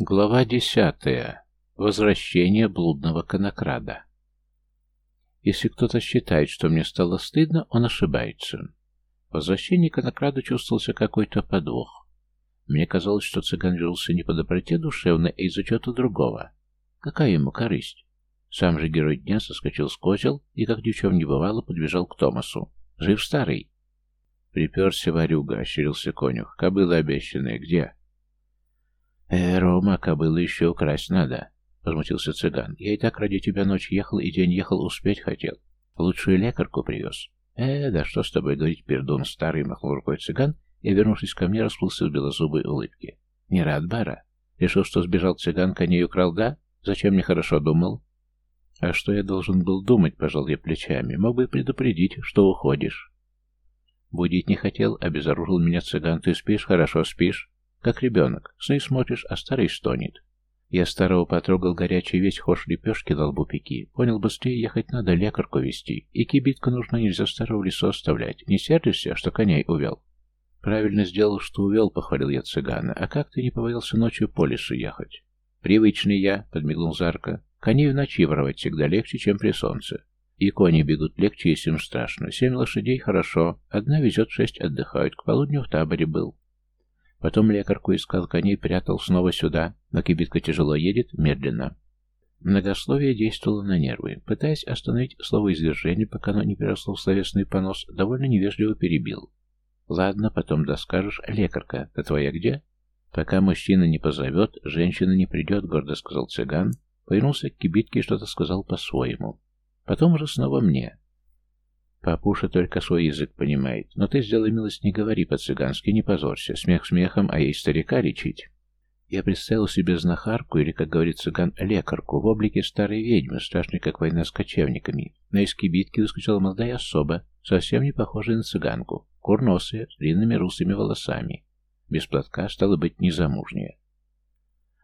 Глава десятая. Возвращение блудного конокрада. Если кто-то считает, что мне стало стыдно, он ошибается. В возвращении конокрада чувствовался какой-то подвох. Мне казалось, что цыган вернулся не по доброте душевной, а из-за чего-то другого. Какая ему корысть? Сам же герой дня соскочил с козел и, как ни в чем не бывало, подбежал к Томасу. «Жив старый?» «Приперся ворюга», — ощерился конюх. «Кобыла обещанная где?» «Э, Рома, кобылу еще украсть надо», — возмутился цыган. «Я и так ради тебя ночь ехал и день ехал, успеть хотел. Лучшую лекарку привез». «Э, да что с тобой говорить, пердун старый», — махнул рукой цыган и, вернувшись ко мне, расплылся в белозубой улыбке. «Не рад, бара? Решил, что сбежал цыган, коней украл, да? Зачем мне хорошо думал?» «А что я должен был думать?» — пожал я плечами. «Мог бы предупредить, что уходишь». Будить не хотел, обезоружил меня цыган. «Ты спишь? Хорошо спишь?» Как ребенок. Сны смотришь, а старый стонет. Я старого потрогал горячий весь хошь лепешки на лбу пеки. Понял, быстрее ехать надо, лекарку вести. И кибитка нужна, нельзя старого в лесу оставлять. Не сердишься, что коней увел? Правильно сделал, что увел, похвалил я цыгана. А как ты не побоялся ночью по лесу ехать? Привычный я, подмигнул Зарка. Коней в ночи воровать всегда легче, чем при солнце. И кони бегут легче, если им страшно. Семь лошадей хорошо, одна везет, шесть отдыхают. К полудню в таборе был. Потом лекарку искал коней, прятал снова сюда, но кибитка тяжело едет, медленно. Многословие действовало на нервы. Пытаясь остановить слово извержения, пока оно не переросло в словесный понос, довольно невежливо перебил. «Ладно, потом доскажешь. Лекарка, ты твоя где?» «Пока мужчина не позовет, женщина не придет», — гордо сказал цыган. Повернулся к кибитке и что-то сказал по-своему. Потом уже снова мне. Папуша только свой язык понимает. Но ты, сделай милость, не говори по-цыгански, не позорься. Смех смехом, а ей старика лечить. Я представил себе знахарку, или, как говорит цыган, лекарку, в облике старой ведьмы, страшной, как война с кочевниками. На искибитке выскочила молодая особа, совсем не похожая на цыганку, курносая, с длинными русыми волосами. Без платка, стало быть, незамужняя.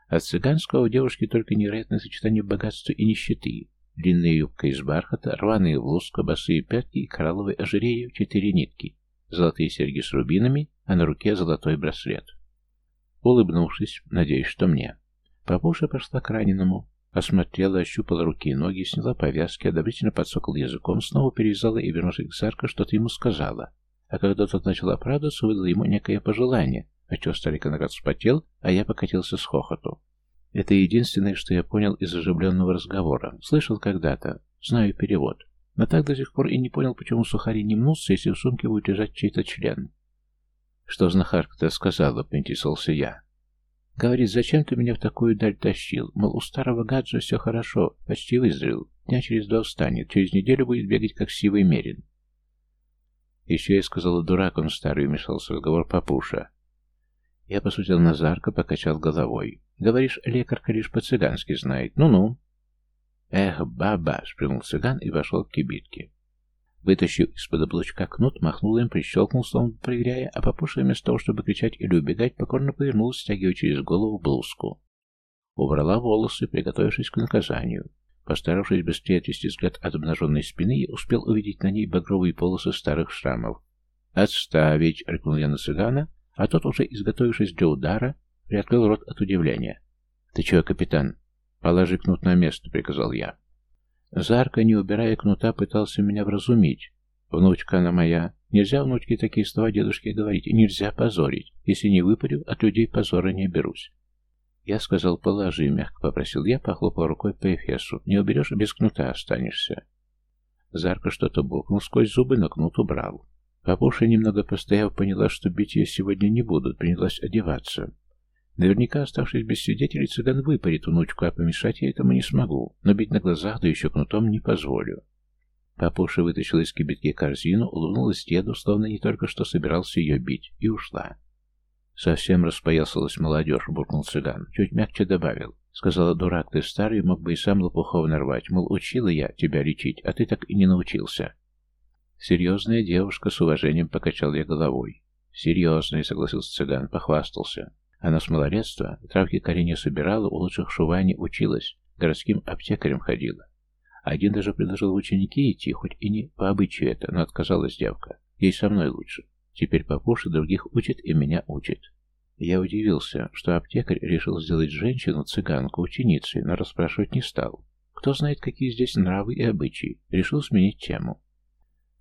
От цыганского у девушки только невероятное сочетание богатства и нищеты. Длинная юбка из бархата, рваные блузка, босые пятки и коралловое ожерелье четыре нитки, золотые серьги с рубинами, а на руке золотой браслет. Улыбнувшись, надеюсь, что мне. Папуша пошла к раненому, осмотрела, ощупала руки и ноги, сняла повязки, одобрительно подсокала языком, снова перевязала и, вернувшись к Зарко, что-то ему сказала. А когда тот начал оправдываться, выдала ему некое пожелание, отчего старик наконец вспотел, а я покатился с хохоту. Это единственное, что я понял из оживленного разговора. Слышал когда-то, знаю перевод. Но так до сих пор и не понял, почему сухари не мнутся, если в сумке будет лежать чей-то член. Что знахарка-то сказала, поинтересовался я. Говорит, зачем ты меня в такую даль тащил? Мол, у старого гаджа все хорошо, почти выздоровел. Дня через два встанет, через неделю будет бегать, как сивый мерин. Еще я сказала, дурак он старый, вмешался в разговор папуша. Я посмотрел на Зарка, покачал головой. Говоришь, лекарка лишь по-цыгански знает. Ну-ну. Эх, баба, сплюнул цыган и вошел к кибитке. Вытащив из-под облачка кнут, махнул им, прищелкнул, словно проверяя, а папуша вместо того, чтобы кричать или убегать, покорно повернулась, стягивая через голову блузку. Убрала волосы, приготовившись к наказанию. Постаравшись быстрее отвести взгляд от обнаженной спины, успел увидеть на ней багровые полосы старых шрамов. «Отставить!» — рыкнул я на цыгана, а тот, уже изготовившись для удара, Приоткрыл рот от удивления. «Ты чего, капитан?» «Положи кнут на место», — приказал я. Зарка, не убирая кнута, пытался меня вразумить. «Внучка она моя. Нельзя внучке такие слова дедушке говорить. Нельзя позорить. Если не выпарю, от людей позора не берусь». Я сказал, положи, мягко попросил я, похлопал рукой по эфесу. Не уберешь, без кнута останешься. Зарка что-то буркнул сквозь зубы, но кнут убрал. Папуша, немного постояв, поняла, что бить ее сегодня не будут, принялась одеваться. Наверняка, оставшись без свидетелей, цыган выпарит внучку, а помешать я этому не смогу, но бить на глазах, да еще кнутом не позволю. Папуша вытащила из кибитки корзину, улыбнулась деду, словно не только что собирался ее бить, и ушла. «Совсем распоясалась молодежь», — буркнул цыган. Чуть мягче добавил. Сказала, дурак, ты старый, мог бы и сам лопухов нарвать. Мол, учила я тебя лечить, а ты так и не научился. Серьезная девушка, с уважением покачал я головой. Серьезная, согласился цыган, похвастался. Она с малолетства травки коренья собирала, у лучших шувани училась, городским аптекарем ходила. Один даже предложил в ученики идти, хоть и не по обычаю это, но отказалась девка. Ей со мной лучше. Теперь папуша других учит и меня учит. Я удивился, что аптекарь решил сделать женщину, цыганку, ученицей, но расспрашивать не стал. Кто знает, какие здесь нравы и обычаи. Решил сменить тему.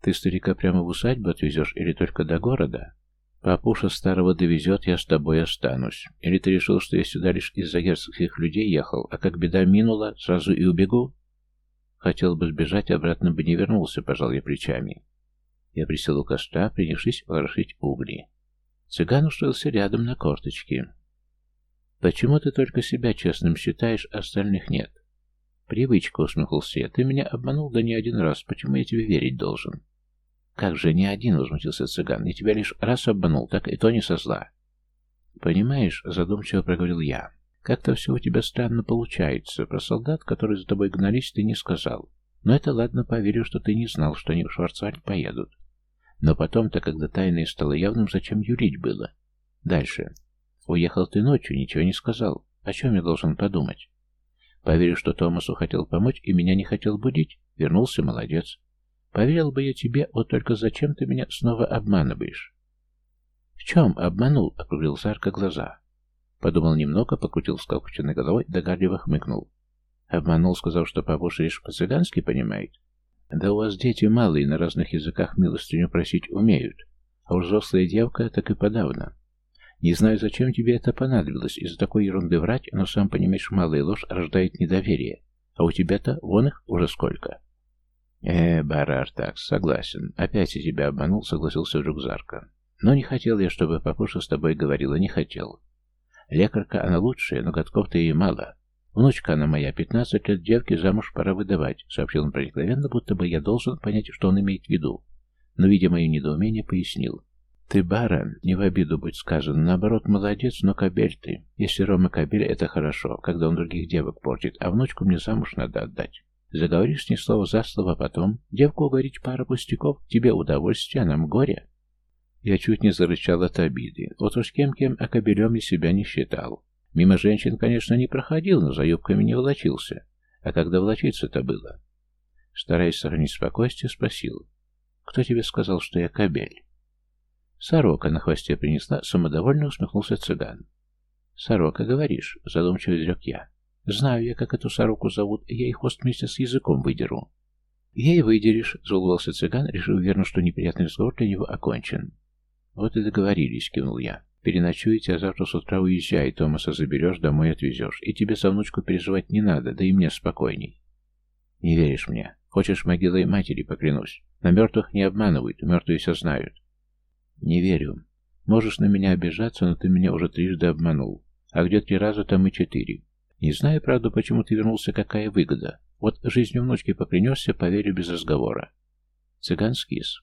Ты старика прямо в усадьбу отвезешь или только до города? Папуша старого довезет, я с тобой останусь. Или ты решил, что я сюда лишь из-за герцогских людей ехал, а как беда минула, сразу и убегу? Хотел бы сбежать, обратно бы не вернулся, пожал я плечами. Я присел у костра, принявшись ворошить угли. Цыган устроился рядом на корточке. «Почему ты только себя честным считаешь, а остальных нет?» «Привычка», — усмехнулся я. «Ты меня обманул да не один раз. Почему я тебе верить должен?» «Как же не один?» — возмутился цыган. «Я тебя лишь раз обманул, так и то не со зла». «Понимаешь», — задумчиво проговорил я, — «как-то все у тебя странно получается. Про солдат, которые за тобой гнались, ты не сказал. Но это ладно, поверю, что ты не знал, что они в Шварцвальд поедут. Но потом-то, когда тайное стало явным, зачем юрить было? Дальше. Уехал ты ночью, ничего не сказал. О чем я должен подумать? Поверю, что Томасу хотел помочь и меня не хотел будить. Вернулся, молодец. Поверил бы я тебе, вот только зачем ты меня снова обманываешь? В чем обманул? Округлил Зарка глаза. Подумал немного, покрутил сколоченной головой, догадливо хмыкнул. Обманул, сказал, что папуша лишь по-цыгански понимает. Да у вас дети малые, на разных языках милостыню просить умеют. А уж взрослая девка так и подавно. Не знаю, зачем тебе это понадобилось, из-за такой ерунды врать, но сам понимаешь, малая ложь рождает недоверие. А у тебя-то вон их уже сколько. Э, Барар, так, согласен. Опять я тебя обманул, согласился вдруг Зарка. Но не хотел я, чтобы папуша с тобой говорила, не хотел. Лекарка она лучшая, но годков-то ей мало. «Внучка она моя, пятнадцать лет девки, замуж пора выдавать», — сообщил он проникновенно, будто бы я должен понять, что он имеет в виду. Но, видя мое недоумение, пояснил. «Ты баран, не в обиду будь сказано, наоборот, молодец, но кобель ты. Если Рома кобель, это хорошо, когда он других девок портит, а внучку мне замуж надо отдать. Заговоришь ней слово за слово, а потом девку уговорить пара пустяков, тебе удовольствие, а нам горе». Я чуть не зарычал от обиды. Вот уж кем-кем, а кобелем я себя не считал. Мимо женщин, конечно, не проходил, но за юбками не волочился. А когда волочиться-то было? Стараясь сохранить спокойствие, спросил. «Кто тебе сказал, что я кобель?» «Сорока на хвосте принесла», — самодовольно усмехнулся цыган. «Сорока, говоришь?» — задумчиво изрек я. «Знаю я, как эту сороку зовут, я и хвост вместе с языком выдеру». «Ей выдерешь», — заулывался цыган, решив верно, что неприятный разговор для него окончен. «Вот и договорились», — кивнул я. Переночуете, а завтра с утра уезжай, Томаса заберешь, домой отвезешь. И тебе со внучку переживать не надо, да и мне спокойней. Не веришь мне? Хочешь могилой матери, поклянусь. На мертвых не обманывают, мертвые все знают. Не верю. Можешь на меня обижаться, но ты меня уже трижды обманул. А где три раза, там и четыре. Не знаю, правда, почему ты вернулся, какая выгода. Вот жизнью внучки поклянешься, поверю без разговора. Цыган скис.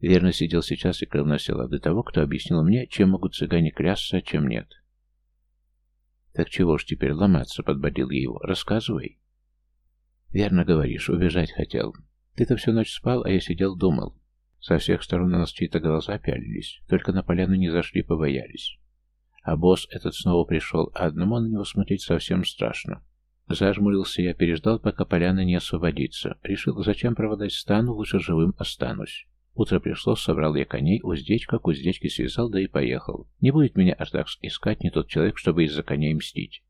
Верно сидел сейчас и клоносила до того, кто объяснил мне, чем могут цыгане клясться, а чем нет. «Так чего ж теперь ломаться?» — подбодил я его. «Рассказывай». «Верно говоришь, убежать хотел. Ты-то всю ночь спал, а я сидел думал. Со всех сторон на нас чьи-то глаза пялились, только на поляну не зашли, побоялись. А босс этот снова пришел, а одному на него смотреть совсем страшно. Зажмурился я, переждал, пока поляна не освободится. Решил, зачем проводать стану, лучше живым останусь. Утро пришло, собрал я коней, уздечка, к уздечке связал, да и поехал. Не будет меня Артакс искать не тот человек, чтобы из-за коней мстить.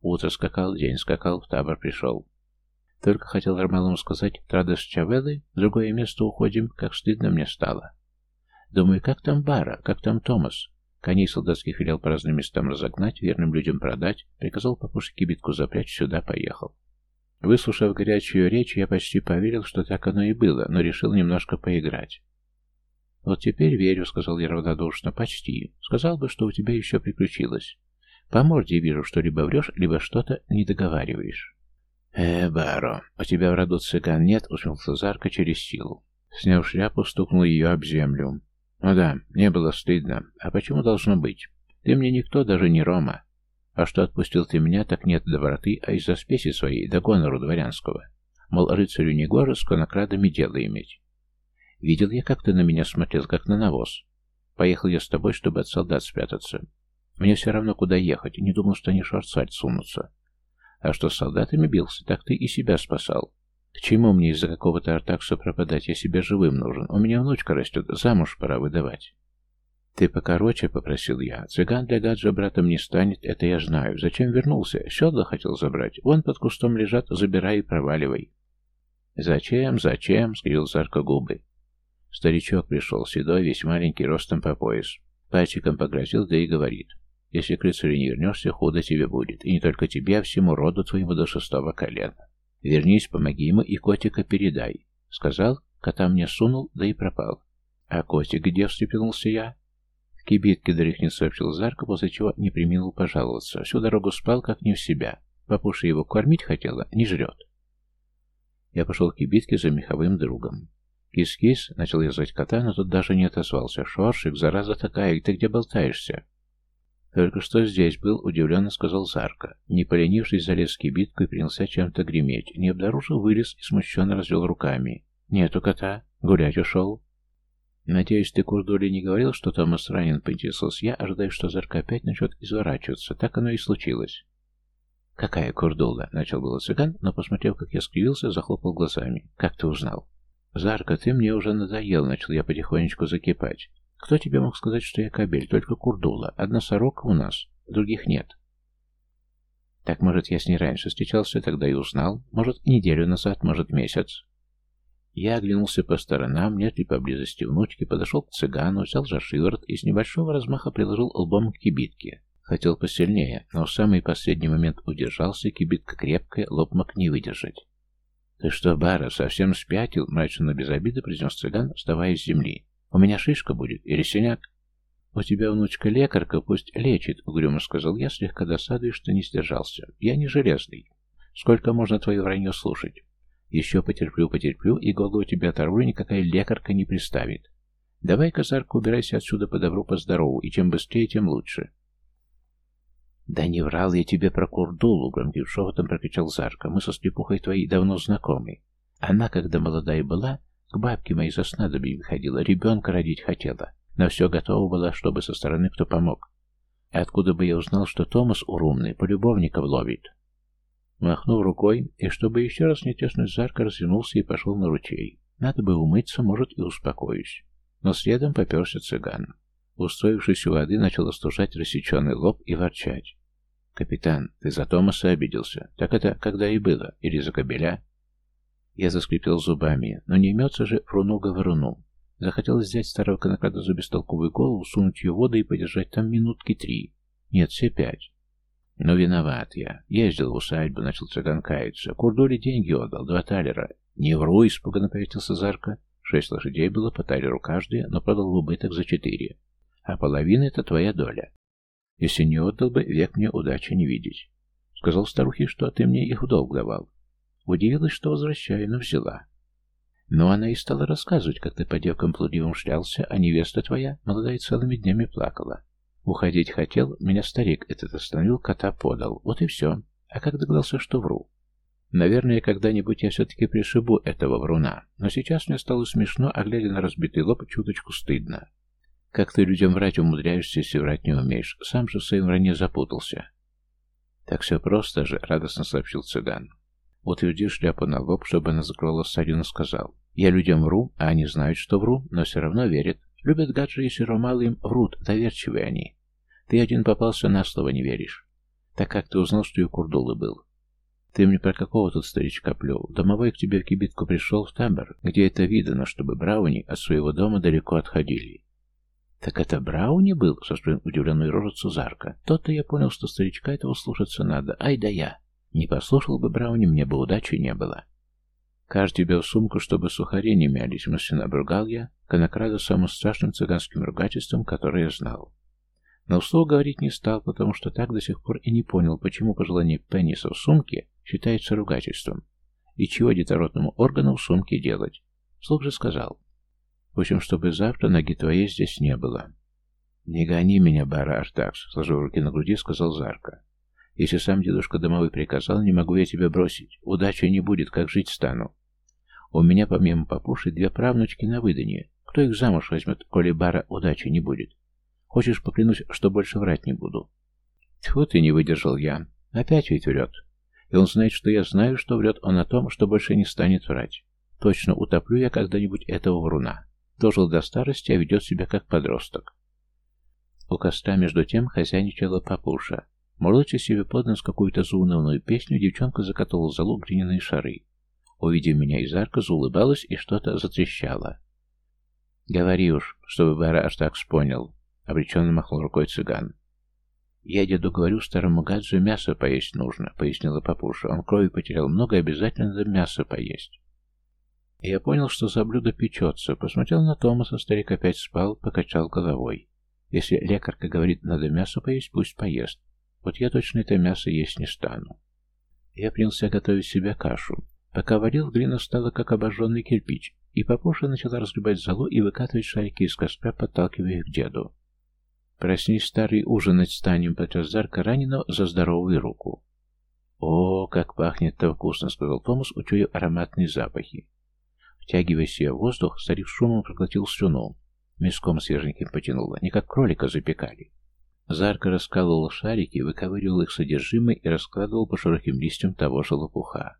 Утро скакал, день скакал, в табор пришел. Только хотел Ромалому сказать «Традос Чавеллы», в другое место уходим, как стыдно мне стало. Думаю, как там Бара, как там Томас? Коней солдатских велел по разным местам разогнать, верным людям продать, приказал папуше кибитку запрячь, сюда поехал. Выслушав горячую речь, я почти поверил, что так оно и было, но решил немножко поиграть. «Вот теперь верю», — сказал я равнодушно, — «почти. Сказал бы, что у тебя еще приключилось. По морде вижу, что либо врешь, либо что-то не договариваешь». «Э, Баро, у тебя в роду цыган нет?» — усмехнулся Зарка через силу. Сняв шляпу, стукнул ее об землю. «Ну да, не было стыдно. А почему должно быть? Ты мне никто, даже не Рома. А что отпустил ты меня, так нет доброты, а из-за спеси своей, до гонору дворянского. Мол, рыцарю не гоже с конокрадами дело иметь. Видел я, как ты на меня смотрел, как на навоз. Поехал я с тобой, чтобы от солдат спрятаться. Мне все равно, куда ехать, не думал, что они шварцвальд сунутся. А что с солдатами бился, так ты и себя спасал. К чему мне из-за какого-то артакса пропадать? Я себе живым нужен. У меня внучка растет, замуж пора выдавать. «Ты покороче», — попросил я. «Цыган для гаджа братом не станет, это я знаю. Зачем вернулся? Седла хотел забрать. Вон под кустом лежат, забирай и проваливай». «Зачем, зачем?» — скрил Зарка губы. Старичок пришел, седой, весь маленький, ростом по пояс. Пальчиком погрозил, да и говорит. «Если к рыцарю не вернешься, худо тебе будет. И не только тебе, а всему роду твоему до шестого колена. Вернись, помоги ему и котика передай». Сказал, кота мне сунул, да и пропал. «А котик где?» — встрепенулся я. В кибитке Дрыхнин сообщил Зарка, после чего не приминул пожаловаться. Всю дорогу спал, как не в себя. Папуша его кормить хотела, не жрет. Я пошел к кибитке за меховым другом. «Кис-кис», — начал я звать кота, но тот даже не отозвался. «Шоршик, зараза такая, ты где болтаешься?» «Только что здесь был», — удивленно сказал Зарка. Не поленившись, залез и принялся чем-то греметь. Не обнаружил, вылез и смущенно развел руками. «Нету кота. Гулять ушел». «Надеюсь, ты Курдуле не говорил, что Томас ранен?» — поинтересовался я, ожидая, что Зарка опять начнет изворачиваться. Так оно и случилось. «Какая Курдула?» — начал было цыган, но, посмотрев, как я скривился, захлопал глазами. «Как ты узнал?» «Зарка, ты мне уже надоел», — начал я потихонечку закипать. «Кто тебе мог сказать, что я кабель? Только Курдула. Одна сорока у нас, других нет». «Так, может, я с ней раньше встречался, тогда и узнал? Может, неделю назад, может, месяц?» Я оглянулся по сторонам, нет ли поблизости внучки, подошел к цыгану, взял за шиворот и с небольшого размаха приложил лбом к кибитке. Хотел посильнее, но в самый последний момент удержался, кибитка крепкая, лоб мог не выдержать. «Ты что, Бара, совсем спятил?» — мрачно без обиды произнес цыган, вставая с земли. «У меня шишка будет или синяк?» «У тебя внучка лекарка, пусть лечит», — угрюмо сказал я, слегка досадуя, что не сдержался. «Я не железный. Сколько можно твое вранье слушать?» Еще потерплю, потерплю, и голову тебя оторву, никакая лекарка не приставит. Давай, казарка, убирайся отсюда по добру, по здорову, и чем быстрее, тем лучше. Да не врал я тебе про Курдулу, громким шепотом прокричал Зарка. Мы со слепухой твоей давно знакомы. Она, когда молодая была, к бабке моей за снадобьем ходила, ребенка родить хотела. На все готова была, чтобы со стороны кто помог. И откуда бы я узнал, что Томас урумный, полюбовников ловит? Махнув рукой, и чтобы еще раз не теснуть Зарка, развернулся и пошел на ручей. Надо бы умыться, может, и успокоюсь. Но следом поперся цыган. Устроившись у воды, начал остужать рассеченный лоб и ворчать. «Капитан, ты за Томаса обиделся. Так это когда и было? Или за кобеля?» Я заскрипел зубами, но не имется же фрунуга в руну. Захотелось взять старого конокрада за бестолковую голову, сунуть ее в воду и подержать там минутки три. Нет, все пять. Но виноват я. Ездил в усадьбу, начал цыган каяться. Курдуле деньги отдал, два талера. Не вру, испуганно повесился Зарка. Шесть лошадей было по талеру каждая, но продал в убыток за четыре. А половина — это твоя доля. Если не отдал бы, век мне удачи не видеть. Сказал старухе, что ты мне их в долг давал. Удивилась, что возвращаю, но взяла. Но она и стала рассказывать, как ты по девкам плодивым шлялся, а невеста твоя, молодая, целыми днями плакала. Уходить хотел, меня старик этот остановил, кота подал. Вот и все. А как догадался, что вру? Наверное, когда-нибудь я все-таки пришибу этого вруна. Но сейчас мне стало смешно, а глядя на разбитый лоб, чуточку стыдно. Как ты людям врать умудряешься, если врать не умеешь? Сам же в своем вране запутался. Так все просто же, радостно сообщил цыган. Утвердил шляпу на лоб, чтобы она закрыла ссадину, сказал. Я людям вру, а они знают, что вру, но все равно верят. Любят гаджи, если ромалы им врут, доверчивые они. Ты один попался, на слово не веришь. Так как ты узнал, что и Курдулы был? Ты мне про какого тут старичка плел? Домовой к тебе в кибитку пришел в табор, где это видано, чтобы Брауни от своего дома далеко отходили. Так это Брауни был? Состроен удивленной рожицу Зарка. То-то я понял, что старичка этого слушаться надо. Ай да я! Не послушал бы Брауни, мне бы удачи не было. Каждый тебе в сумку, чтобы сухари не мялись, мысленно обругал я, Конокрада самым страшным цыганским ругательством, которое я знал. Но вслух говорить не стал, потому что так до сих пор и не понял, почему пожелание пениса в сумке считается ругательством, и чего детородному органу в сумке делать. Вслух же сказал. В общем, чтобы завтра ноги твоей здесь не было. «Не гони меня, Бара Артакс», — сложив руки на груди, сказал Зарка. «Если сам дедушка домовой приказал, не могу я тебя бросить. Удачи не будет, как жить стану. У меня, помимо папуши, две правнучки на выданье. Кто их замуж возьмет, коли бара удачи не будет? Хочешь, поклянусь, что больше врать не буду?» Тьфу, ты не выдержал я. Опять ведь врет. И он знает, что я знаю, что врет он о том, что больше не станет врать. Точно утоплю я когда-нибудь этого вруна. Дожил до старости, а ведет себя как подросток. У костра между тем хозяйничала папуша. Мурлыча себе под нос какую-то заунывную песню, девчонка закатывала залу глиняные шары. Увидев меня из арка, заулыбалась и что-то затрещала. «Говори уж, чтобы Бара так понял», — обреченно махнул рукой цыган. «Я деду говорю, старому гаджу мясо поесть нужно», — пояснила папуша. «Он крови потерял много, обязательно надо мясо поесть». Я понял, что за блюдо печется. Посмотрел на Томаса, старик опять спал, покачал головой. Если лекарка говорит, надо мясо поесть, пусть поест. Вот я точно это мясо есть не стану. Я принялся готовить себе кашу. Пока варил, глина стала как обожженный кирпич, и папуша начала разгребать золу и выкатывать шарики из костра, подталкивая их к деду. «Проснись, старый, ужинать станем», — потряс Зарка раненого за здоровую руку. «О, как пахнет-то вкусно», — сказал Томас, учуяв ароматные запахи. Втягивая себе воздух, старик шумом проглотил слюну. Мяском свеженьким потянуло, не как кролика запекали. Зарка раскалывал шарики, выковыривал их содержимое и раскладывал по широким листьям того же лопуха.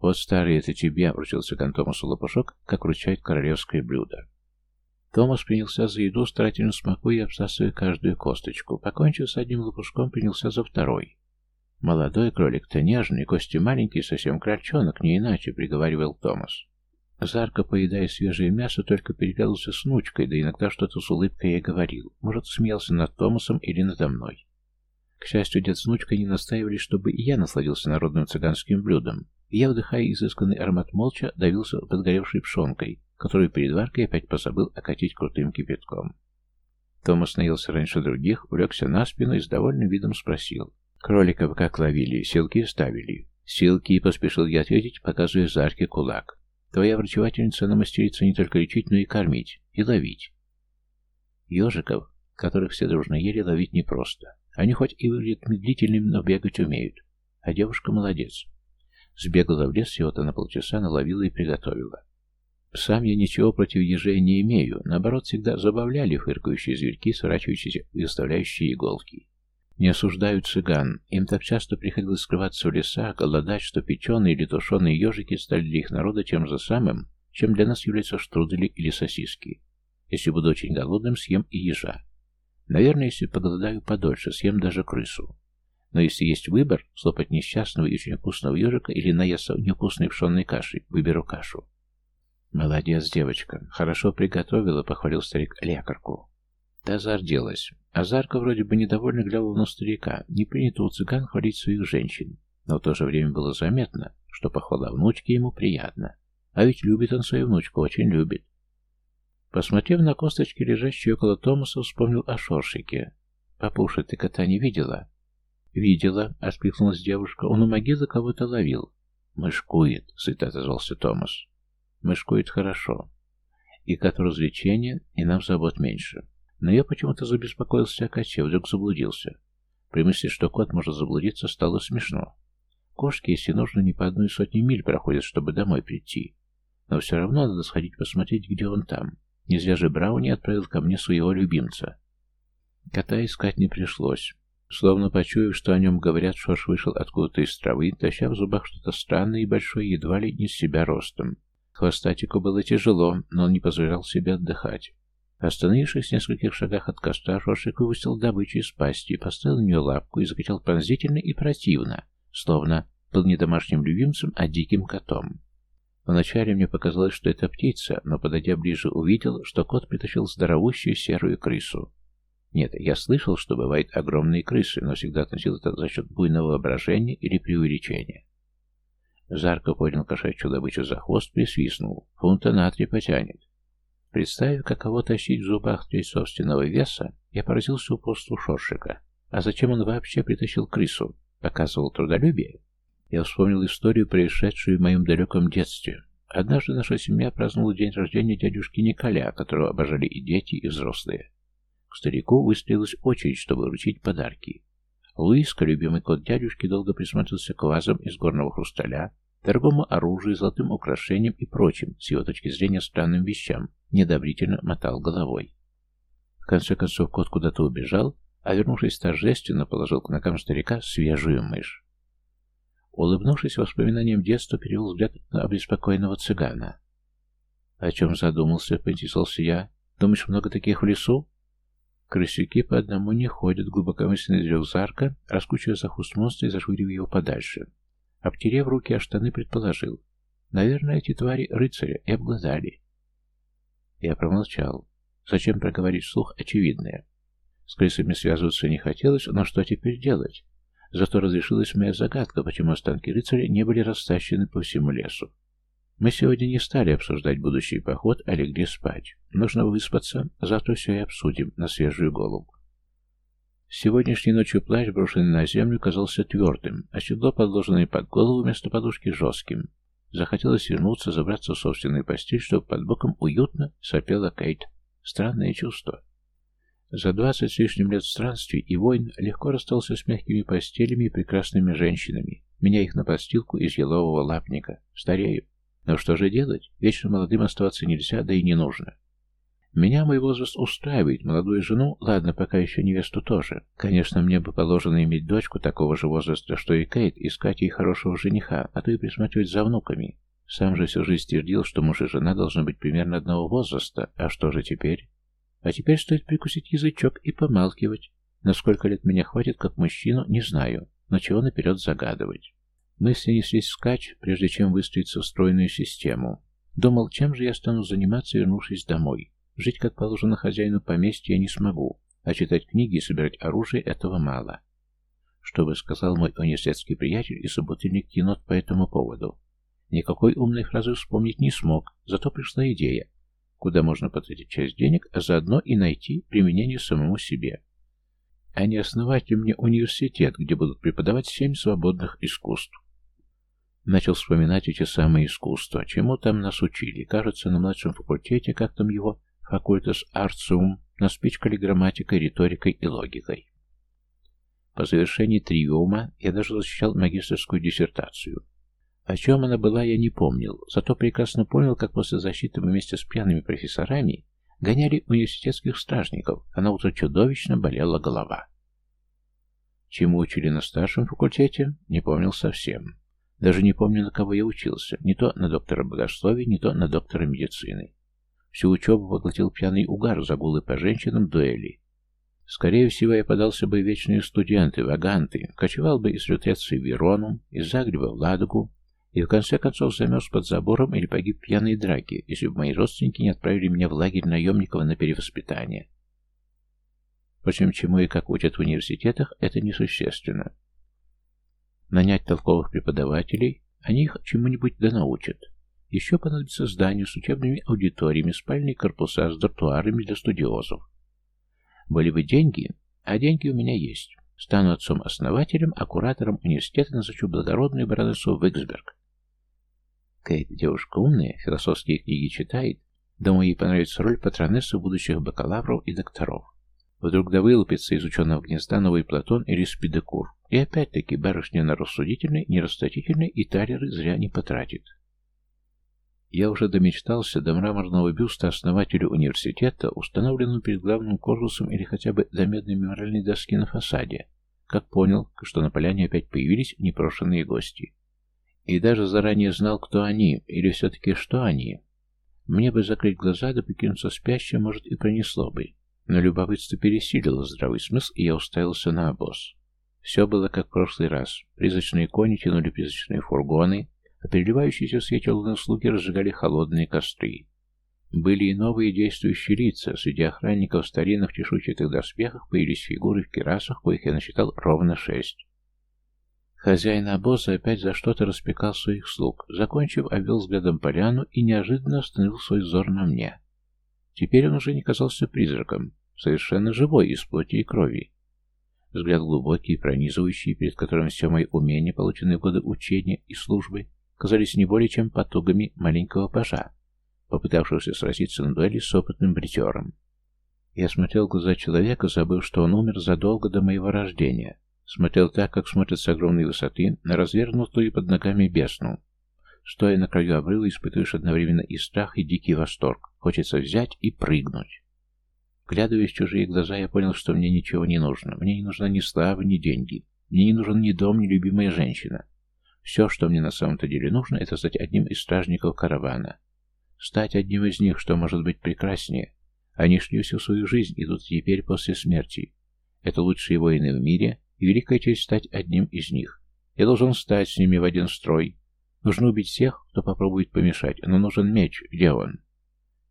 «Вот старый это тебе», — вручил цыган Томасу лопушок, как вручает королевское блюдо. Томас принялся за еду, старательно смакуя и обсасывая каждую косточку. Покончив с одним лопушком, принялся за второй. «Молодой кролик-то нежный, кости маленькие, совсем крольчонок, не иначе», — приговаривал Томас. Зарко, поедая свежее мясо, только переглядывался с внучкой, да иногда что-то с улыбкой я говорил. Может, смеялся над Томасом или надо мной. К счастью, дед с внучкой не настаивали, чтобы и я насладился народным цыганским блюдом. Я, вдыхая изысканный аромат молча, давился подгоревшей пшенкой, которую перед варкой опять позабыл окатить крутым кипятком. Томас наелся раньше других, улегся на спину и с довольным видом спросил. «Кроликов как ловили? Силки ставили?» «Силки», — поспешил я ответить, показывая Зарке кулак. «Твоя врачевательница намастерится не только лечить, но и кормить, и ловить». Ежиков, которых все дружно ели, ловить непросто. Они хоть и выглядят медлительными, но бегать умеют. А девушка молодец. Сбегала в лес всего-то на полчаса, наловила и приготовила. Сам я ничего против ежей не имею, наоборот, всегда забавляли фыркающие зверьки, сворачивающиеся и оставляющие иголки. Не осуждают цыган, им так часто приходилось скрываться в лесах, голодать, что печеные или тушеные ежики стали для их народа тем же самым, чем для нас являются штрудели или сосиски. Если буду очень голодным, съем и ежа. Наверное, если поголодаю подольше, съем даже крысу. Но если есть выбор, слопать несчастного и очень вкусного ежика или наесться невкусной пшенной кашей, выберу кашу. «Молодец, девочка. Хорошо приготовила», — похвалил старик лекарку. Та зарделась. Азарка вроде бы недовольно глянула на старика. Не принято у цыган хвалить своих женщин. Но в то же время было заметно, что похвала внучки ему приятна. А ведь любит он свою внучку, очень любит. Посмотрев на косточки, лежащие около Томаса, вспомнил о шоршике. «Папуша, ты кота не видела?» «Видела», — откликнулась девушка. «Он у могилы кого-то ловил». «Мышкует», — сыто отозвался Томас. Мышкует хорошо. И как развлечение, и нам забот меньше. Но я почему-то забеспокоился о коте, вдруг заблудился. При мысли, что кот может заблудиться, стало смешно. Кошки, если нужно, не по одной сотне миль проходят, чтобы домой прийти. Но все равно надо сходить посмотреть, где он там. Не зря же Брауни отправил ко мне своего любимца. Кота искать не пришлось. Словно почуяв, что о нем говорят, Шош вышел откуда-то из травы, таща в зубах что-то странное и большое, едва ли не с себя ростом. Хвостатику было тяжело, но он не позволял себе отдыхать. Остановившись в нескольких шагах от костра, Шошик выпустил добычу из пасти, поставил на нее лапку и закричал пронзительно и противно, словно был не домашним любимцем, а диким котом. Вначале мне показалось, что это птица, но, подойдя ближе, увидел, что кот притащил здоровущую серую крысу. Нет, я слышал, что бывают огромные крысы, но всегда относил это за счет буйного воображения или преувеличения. Зарко поднял кошачью добычу за хвост, присвистнул. Фунта на три потянет. Представив, каково тащить в зубах треть собственного веса, я поразился упорству Шоршика. А зачем он вообще притащил крысу? Показывал трудолюбие? Я вспомнил историю, происшедшую в моем далеком детстве. Однажды наша семья праздновала день рождения дядюшки Николя, которого обожали и дети, и взрослые. К старику выстроилась очередь, чтобы вручить подарки. Луиска, любимый кот дядюшки, долго присмотрелся к вазам из горного хрусталя, дорогому оружию, золотым украшениям и прочим, с его точки зрения, странным вещам, недобрительно мотал головой. В конце концов, кот куда-то убежал, а вернувшись торжественно, положил к ногам старика свежую мышь. Улыбнувшись воспоминанием детства, перевел взгляд на обеспокоенного цыгана. «О чем задумался?» — поинтересовался я. «Думаешь, много таких в лесу?» Крысюки по одному не ходят, глубокомысленно изрек Зарка, раскучив за хвост монстра и зашвыривая его подальше. Обтерев руки о штаны, предположил. Наверное, эти твари рыцаря и обглодали. Я промолчал. Зачем проговорить вслух очевидное? С крысами связываться не хотелось, но что теперь делать? Зато разрешилась моя загадка, почему останки рыцаря не были растащены по всему лесу. Мы сегодня не стали обсуждать будущий поход, а легли спать. Нужно выспаться, завтра все и обсудим, на свежую голову. Сегодняшней ночью плащ, брошенный на землю, казался твердым, а седло, подложенное под голову вместо подушки, жестким. Захотелось вернуться, забраться в собственную постель, чтобы под боком уютно сопела Кейт. Странное чувство. За двадцать с лишним лет странствий и войн легко расстался с мягкими постелями и прекрасными женщинами, меня их на подстилку из елового лапника. Старею. Но что же делать? Вечно молодым оставаться нельзя, да и не нужно. Меня мой возраст устраивает, молодую жену, ладно, пока еще невесту тоже. Конечно, мне бы положено иметь дочку такого же возраста, что и Кейт, искать ей хорошего жениха, а то и присматривать за внуками. Сам же всю жизнь твердил, что муж и жена должны быть примерно одного возраста, а что же теперь? А теперь стоит прикусить язычок и помалкивать. На сколько лет меня хватит как мужчину, не знаю, но чего наперед загадывать. Мысли неслись скач, прежде чем выстроиться в стройную систему. Думал, чем же я стану заниматься, вернувшись домой. Жить, как положено хозяину поместья, я не смогу, а читать книги и собирать оружие этого мало. Что бы сказал мой университетский приятель и собутыльник Кинот по этому поводу? Никакой умной фразы вспомнить не смог, зато пришла идея, куда можно потратить часть денег, а заодно и найти применение самому себе. А не основать ли мне университет, где будут преподавать семь свободных искусств? Начал вспоминать эти самые искусства. Чему там нас учили? Кажется, на младшем факультете, как там его, факультас арциум, нас пичкали грамматикой, риторикой и логикой. По завершении тривиума я даже защищал магистрскую диссертацию. О чем она была, я не помнил, зато прекрасно понял, как после защиты вместе с пьяными профессорами гоняли университетских стражников, а на утро чудовищно болела голова. Чему учили на старшем факультете, не помнил совсем. Даже не помню, на кого я учился, не то на доктора богословия, не то на доктора медицины. Всю учебу поглотил пьяный угар, загулы по женщинам, дуэли. Скорее всего, я подался бы в вечные студенты, ваганты, кочевал бы из Лютеции в Верону, из Загреба в Ладогу, и в конце концов замерз под забором или погиб в пьяной драке, если бы мои родственники не отправили меня в лагерь наемников на перевоспитание. Впрочем, чему и как учат в университетах, это несущественно. Нанять толковых преподавателей, они их чему-нибудь да. Еще понадобится здание с учебными аудиториями, спальные корпуса с дартуарами для студиозов. Были бы деньги, а деньги у меня есть. Стану отцом-основателем, а куратором университета назначу благородную баронессу Виксберг. Кейт девушка умная, философские книги читает. Думаю, ей понравится роль патронессы будущих бакалавров и докторов. Вдруг да вылупится из ученого гнезда новый Платон или Спидекур. И опять-таки барышня на рассудительной, нерасточительной и талеры зря не потратит. Я уже домечтался до мраморного бюста основателю университета, установленного перед главным корпусом или хотя бы до медной мемориальной доски на фасаде, как понял, что на поляне опять появились непрошенные гости. И даже заранее знал, кто они, или все-таки что они. Мне бы закрыть глаза да прикинуться спящим, может, и пронесло бы. Но любопытство пересилило здравый смысл, и я уставился на обоз. Все было как в прошлый раз. Призрачные кони тянули призрачные фургоны, в свете луны слуги разжигали холодные костры. Были и новые действующие лица. Среди охранников в старинных чешуйчатых доспехах появились фигуры в керасах, коих я насчитал ровно шесть. Хозяин обоза опять за что-то распекал своих слуг. Закончив, обвел взглядом поляну и неожиданно остановил свой взор на мне. Теперь он уже не казался призраком, совершенно живой из плоти и крови. Взгляд глубокий, пронизывающий, перед которым все мои умения, полученные годы учения и службы, казались не более чем потугами маленького пажа, попытавшегося сразиться на дуэли с опытным бритером. Я смотрел в глаза человека, забыв, что он умер задолго до моего рождения, Смотрел так, как смотрят с огромной высоты на развернутую под ногами бесну. Стоя на краю обрыва, испытываешь одновременно и страх, и дикий восторг. Хочется взять и прыгнуть. Глядывая в чужие глаза, я понял, что мне ничего не нужно. Мне не нужна ни слава, ни деньги. Мне не нужен ни дом, ни любимая женщина. Все, что мне на самом-то деле нужно, это стать одним из стражников каравана. Стать одним из них, что может быть прекраснее. Они шли всю свою жизнь, и тут теперь после смерти. Это лучшие воины в мире, и великая честь стать одним из них. Я должен стать с ними в один строй. Нужно убить всех, кто попробует помешать, но нужен меч. Где он?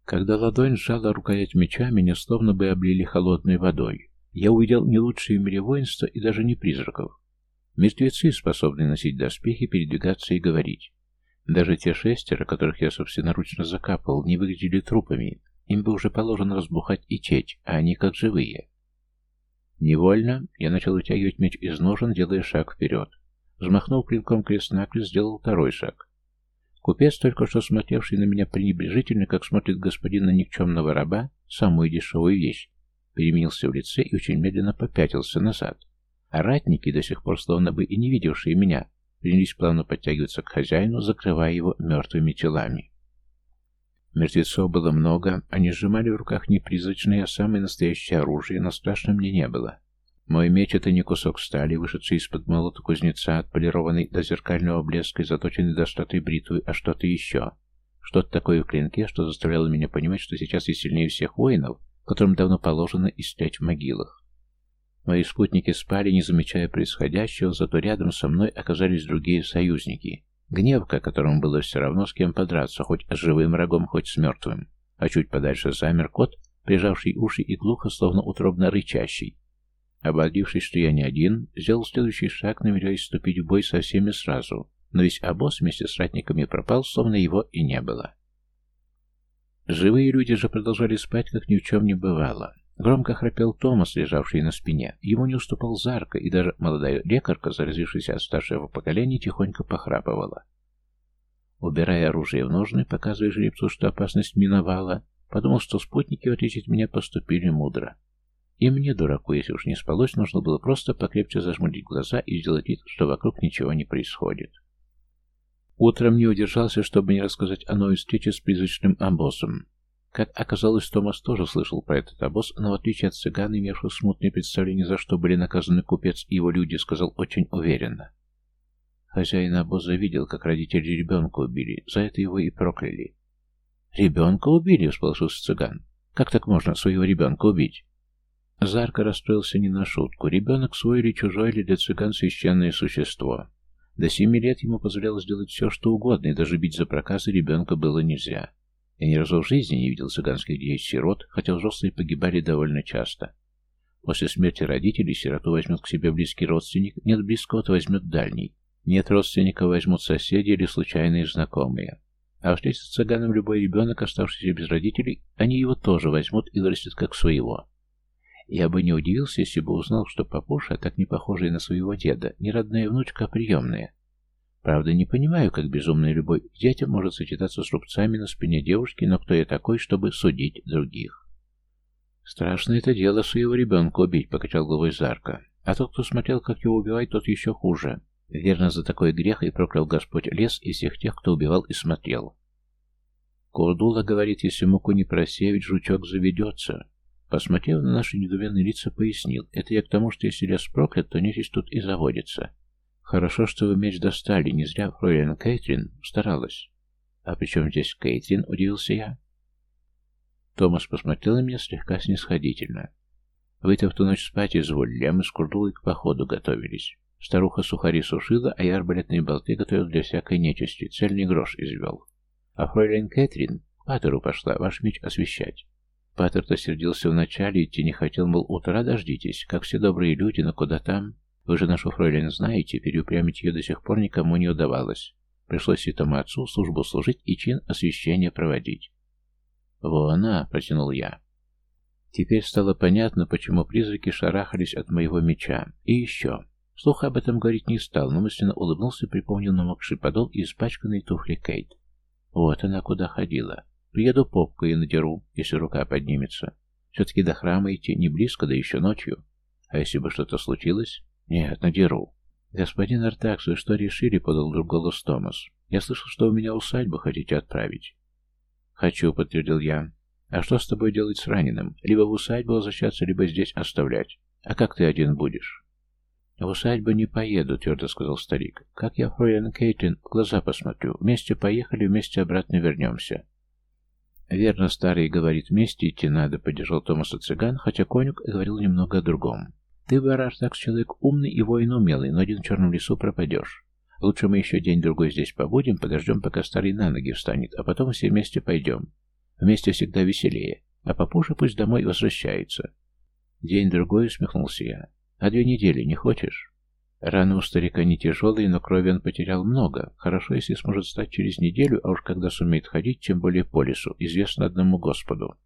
Когда ладонь сжала рукоять меча, меня словно бы облили холодной водой. Я увидел не лучшие в мире воинства и даже не призраков. Мертвецы способны носить доспехи, передвигаться и говорить. Даже те шестеро, которых я собственноручно закапывал, не выглядели трупами. Им бы уже положено разбухать и течь, а они как живые. Невольно я начал вытягивать меч из ножен, делая шаг вперед. Взмахнув клинком крест-накрест, сделал второй шаг. Купец, только что смотревший на меня пренебрежительно, как смотрит господин на никчемного раба, самую дешевую вещь, переменился в лице и очень медленно попятился назад. А ратники, до сих пор словно бы и не видевшие меня, принялись плавно подтягиваться к хозяину, закрывая его мертвыми телами. Мертвецов было много, они сжимали в руках не призрачное, а самое настоящее оружие, но страшно мне не было. Мой меч — это не кусок стали, вышедший из-под молота кузнеца, отполированный до зеркального блеска и заточенный до статой бритвы, а что-то еще. Что-то такое в клинке, что заставляло меня понимать, что сейчас я сильнее всех воинов, которым давно положено истлять в могилах. Мои спутники спали, не замечая происходящего, зато рядом со мной оказались другие союзники. Гневка, которому было все равно с кем подраться, хоть с живым врагом, хоть с мертвым. А чуть подальше замер кот, прижавший уши и глухо, словно утробно рычащий. Ободрившись, что я не один, сделал следующий шаг, намереваясь вступить в бой со всеми сразу, но весь обоз вместе с ратниками пропал, словно его и не было. Живые люди же продолжали спать, как ни в чем не бывало. Громко храпел Томас, лежавший на спине. Ему не уступал Зарка, и даже молодая лекарка, заразившаяся от старшего поколения, тихонько похрапывала. Убирая оружие в ножны, показывая жеребцу, что опасность миновала, подумал, что спутники, в отличие от меня, поступили мудро. И мне, дураку, если уж не спалось, нужно было просто покрепче зажмурить глаза и сделать вид, что вокруг ничего не происходит. Утром не удержался, чтобы не рассказать о новой встрече с призрачным обозом. Как оказалось, Томас тоже слышал про этот обоз, но в отличие от цыган, имевших смутные представления, за что были наказаны купец и его люди, сказал очень уверенно. Хозяин обоза видел, как родители ребенка убили, за это его и прокляли. «Ребенка убили?» — всполошился цыган. «Как так можно своего ребенка убить?» Зарко расстроился не на шутку. Ребенок свой или чужой, или для цыган священное существо. До семи лет ему позволялось делать все, что угодно, и даже бить за проказы ребенка было нельзя. Я ни разу в жизни не видел цыганских детей-сирот, хотя взрослые погибали довольно часто. После смерти родителей сироту возьмет к себе близкий родственник, нет близкого-то возьмет дальний. Нет родственника возьмут соседи или случайные знакомые. А встретится цыганом любой ребенок, оставшийся без родителей, они его тоже возьмут и вырастет как своего. Я бы не удивился, если бы узнал, что папуша, так не похожий на своего деда, не родная внучка, а приемная. Правда, не понимаю, как безумная любовь к детям может сочетаться с рубцами на спине девушки, но кто я такой, чтобы судить других? Страшно это дело своего ребенка убить, покачал головой Зарка. А тот, кто смотрел, как его убивать, тот еще хуже. Верно, за такой грех и проклял Господь лес и всех тех, кто убивал и смотрел. Курдула говорит, если муку не просеять, жучок заведется. Посмотрев на наши недоуменные лица, пояснил. Это я к тому, что если лес проклят, то нечисть тут и заводится. Хорошо, что вы меч достали, не зря фройлен Кейтрин старалась. А при чем здесь Кейтрин, удивился я. Томас посмотрел на меня слегка снисходительно. Вы-то в ту ночь спать изволили, а мы с Курдулой к походу готовились. Старуха сухари сушила, а я арбалетные болты готовил для всякой нечисти, цельный грош извел. А фройлен Кэтрин к Паттеру пошла ваш меч освещать. Паттер-то сердился вначале, идти не хотел, мол, утра дождитесь, как все добрые люди, но куда там? Вы же нашу фройлен знаете, переупрямить ее до сих пор никому не удавалось. Пришлось святому отцу службу служить и чин освящения проводить. «Во она!» — протянул я. Теперь стало понятно, почему призраки шарахались от моего меча. И еще. Слух об этом говорить не стал, но мысленно улыбнулся припомнил намокший подол и испачканные туфли Кейт. Вот она куда ходила. Приеду попкой и надеру, если рука поднимется. Все-таки до храма идти не близко, да еще ночью. А если бы что-то случилось? «Нет, надеру». «Господин Артакс, вы что решили?» — подал друг голос Томас. «Я слышал, что у меня усадьбу хотите отправить». «Хочу», — подтвердил я. «А что с тобой делать с раненым? Либо в усадьбу возвращаться, либо здесь оставлять. А как ты один будешь?» «В усадьбу не поеду», — твердо сказал старик. «Как я, фройлен Кейтлин, в глаза посмотрю. Вместе поехали, вместе обратно вернемся». Верно, старый говорит, вместе идти надо, поддержал Томаса цыган, хотя конюк говорил немного о другом. Ты, Бараш, так человек умный и воин умелый, но один в черном лесу пропадешь. Лучше мы еще день-другой здесь побудем, подождем, пока старый на ноги встанет, а потом все вместе пойдем. Вместе всегда веселее, а папуша пусть домой возвращается. День-другой усмехнулся я. А две недели не хочешь? Раны у старика не тяжелые, но крови он потерял много. Хорошо, если сможет стать через неделю, а уж когда сумеет ходить, тем более по лесу, известно одному Господу.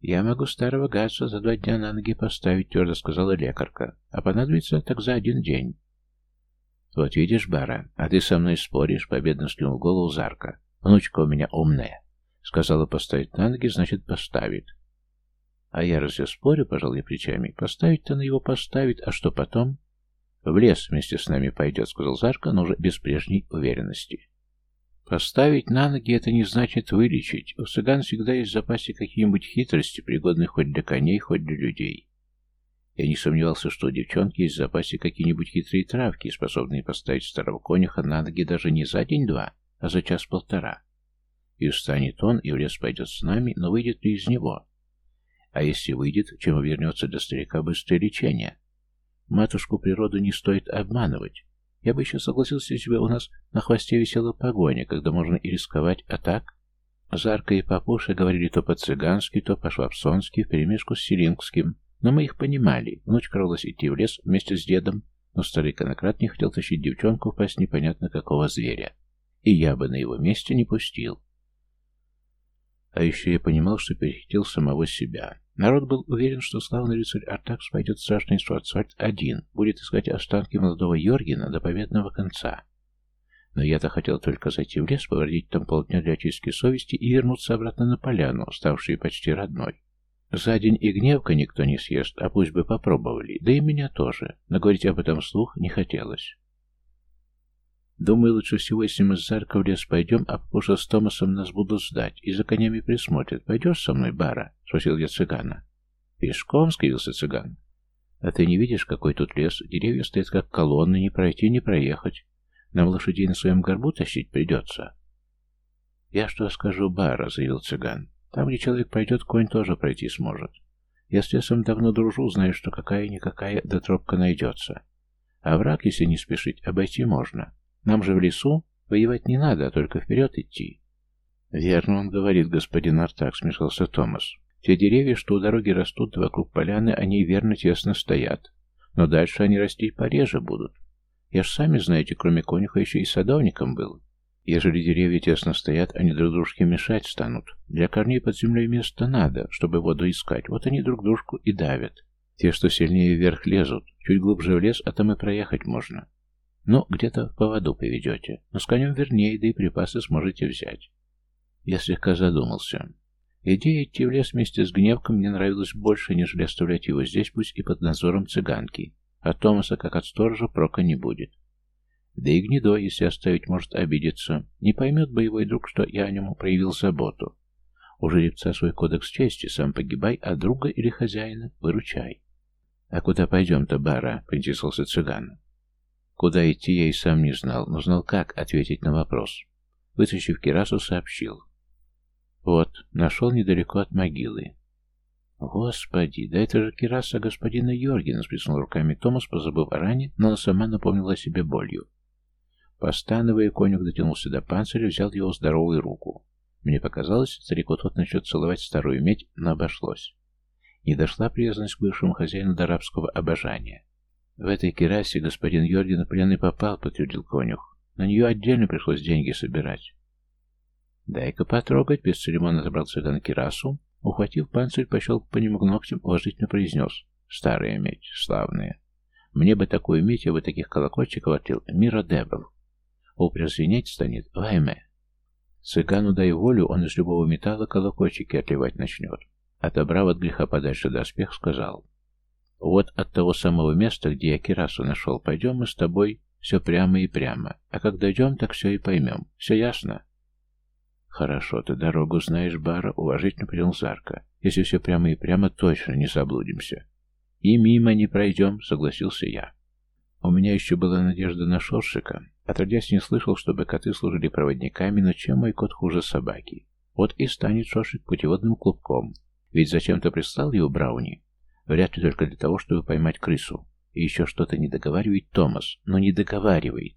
«Я могу старого гадца за два дня на ноги поставить», — твердо сказала лекарка. «А понадобится так за один день». «Вот видишь, Бара, а ты со мной споришь», — победно скинул голову Зарка. «Внучка у меня умная». Сказала поставить на ноги, значит, поставит. А я разве спорю, пожал я плечами. Поставить-то на его поставит, а что потом? В лес вместе с нами пойдет, сказал Зарка, но уже без прежней уверенности. Поставить на ноги это не значит вылечить. У цыган всегда есть в запасе какие-нибудь хитрости, пригодные хоть для коней, хоть для людей. Я не сомневался, что у девчонки есть в запасе какие-нибудь хитрые травки, способные поставить старого конюха на ноги даже не за день-два, а за час-полтора. И встанет он, и в лес пойдет с нами, но выйдет ли из него? А если выйдет, чем вернется для старика быстрое лечение? Матушку природу не стоит обманывать. Я бы еще согласился, если бы у нас на хвосте висела погоня, когда можно и рисковать, а так? Зарка и Папуша говорили то по-цыгански, то по-швабсонски, вперемешку с Селингским, но мы их понимали. Внучка рвалась идти в лес вместе с дедом, но старый конократ не хотел тащить девчонку в пасть непонятно какого зверя. И я бы на его месте не пустил. А еще я понимал, что перехитил самого себя. Народ был уверен, что славный рыцарь Артакс пойдет в страшный Шварцвальд один, будет искать останки молодого Йоргена до победного конца. Но я-то хотел только зайти в лес, повредить там полдня для очистки совести и вернуться обратно на поляну, ставшую почти родной. За день и гневка никто не съест, а пусть бы попробовали, да и меня тоже, но говорить об этом вслух не хотелось. Думаю, лучше всего, если мы с Зарко в лес пойдем, а Папуша с Томасом нас будут ждать и за конями присмотрят. Пойдешь со мной, Бара? — спросил я цыгана. Пешком, — скривился цыган. А ты не видишь, какой тут лес? Деревья стоят как колонны, не пройти, не проехать. Нам лошадей на своем горбу тащить придется. Я что скажу, Бара, — заявил цыган. Там, где человек пройдет, конь тоже пройти сможет. Я с лесом давно дружу, знаю, что какая-никакая дотропка найдется. А враг, если не спешить, обойти можно. Нам же в лесу воевать не надо, а только вперед идти. Верно он говорит, господин Артак, смешался Томас. Те деревья, что у дороги растут вокруг поляны, они верно тесно стоят. Но дальше они расти пореже будут. Я ж сами знаете, кроме конюха еще и садовником был. Ежели деревья тесно стоят, они друг дружке мешать станут. Для корней под землей место надо, чтобы воду искать. Вот они друг дружку и давят. Те, что сильнее вверх лезут, чуть глубже в лес, а там и проехать можно. Ну, где-то по воду поведете. Но с конем вернее, да и припасы сможете взять. Я слегка задумался. Идея идти в лес вместе с гневком мне нравилась больше, нежели оставлять его здесь, пусть и под надзором цыганки. А Томаса, как от сторожа, прока не будет. Да и гнедо, если оставить, может обидеться. Не поймет боевой друг, что я о нем проявил заботу. У жеребца свой кодекс чести, сам погибай, а друга или хозяина выручай. «А куда пойдем-то, Бара?» — поинтересовался цыган. Куда идти я и сам не знал, но знал, как ответить на вопрос. Вытащив кирасу, сообщил. Вот, нашел недалеко от могилы. Господи, да это же кираса господина Йоргена, сплеснул руками Томас, позабыв о ране, но она сама напомнила себе болью. Постановая, конюх дотянулся до панциря, взял его здоровую руку. Мне показалось, старику тот начнет целовать старую медь, но обошлось. Не дошла привязанность к бывшему хозяину до рабского обожания. В этой керасе господин Йорген пленный попал, подтвердил конюх. На нее отдельно пришлось деньги собирать. Дай-ка потрогать, бесцеремонно забрал цыган кирасу, ухватив панцирь, пощел по нему ногтем, уважительно произнес. Старая медь, славная. Мне бы такую медь, я бы таких колокольчиков отлил. Мира дебл. Упря звенеть станет. Вайме. Цыгану дай волю, он из любого металла колокольчики отливать начнет. Отобрав от греха подальше доспех, сказал. Вот от того самого места, где я Кирасу нашел, пойдем мы с тобой все прямо и прямо. А как дойдем, так все и поймем. Все ясно? Хорошо, ты дорогу знаешь, Бара, уважительно принял Зарка. Если все прямо и прямо, точно не заблудимся. И мимо не пройдем, согласился я. У меня еще была надежда на Шоршика. Отродясь не слышал, чтобы коты служили проводниками, но чем мой кот хуже собаки? Вот и станет Шошик путеводным клубком. Ведь зачем-то прислал его Брауни. Вряд ли только для того, чтобы поймать крысу. И еще что-то не договаривает Томас, но не договаривает.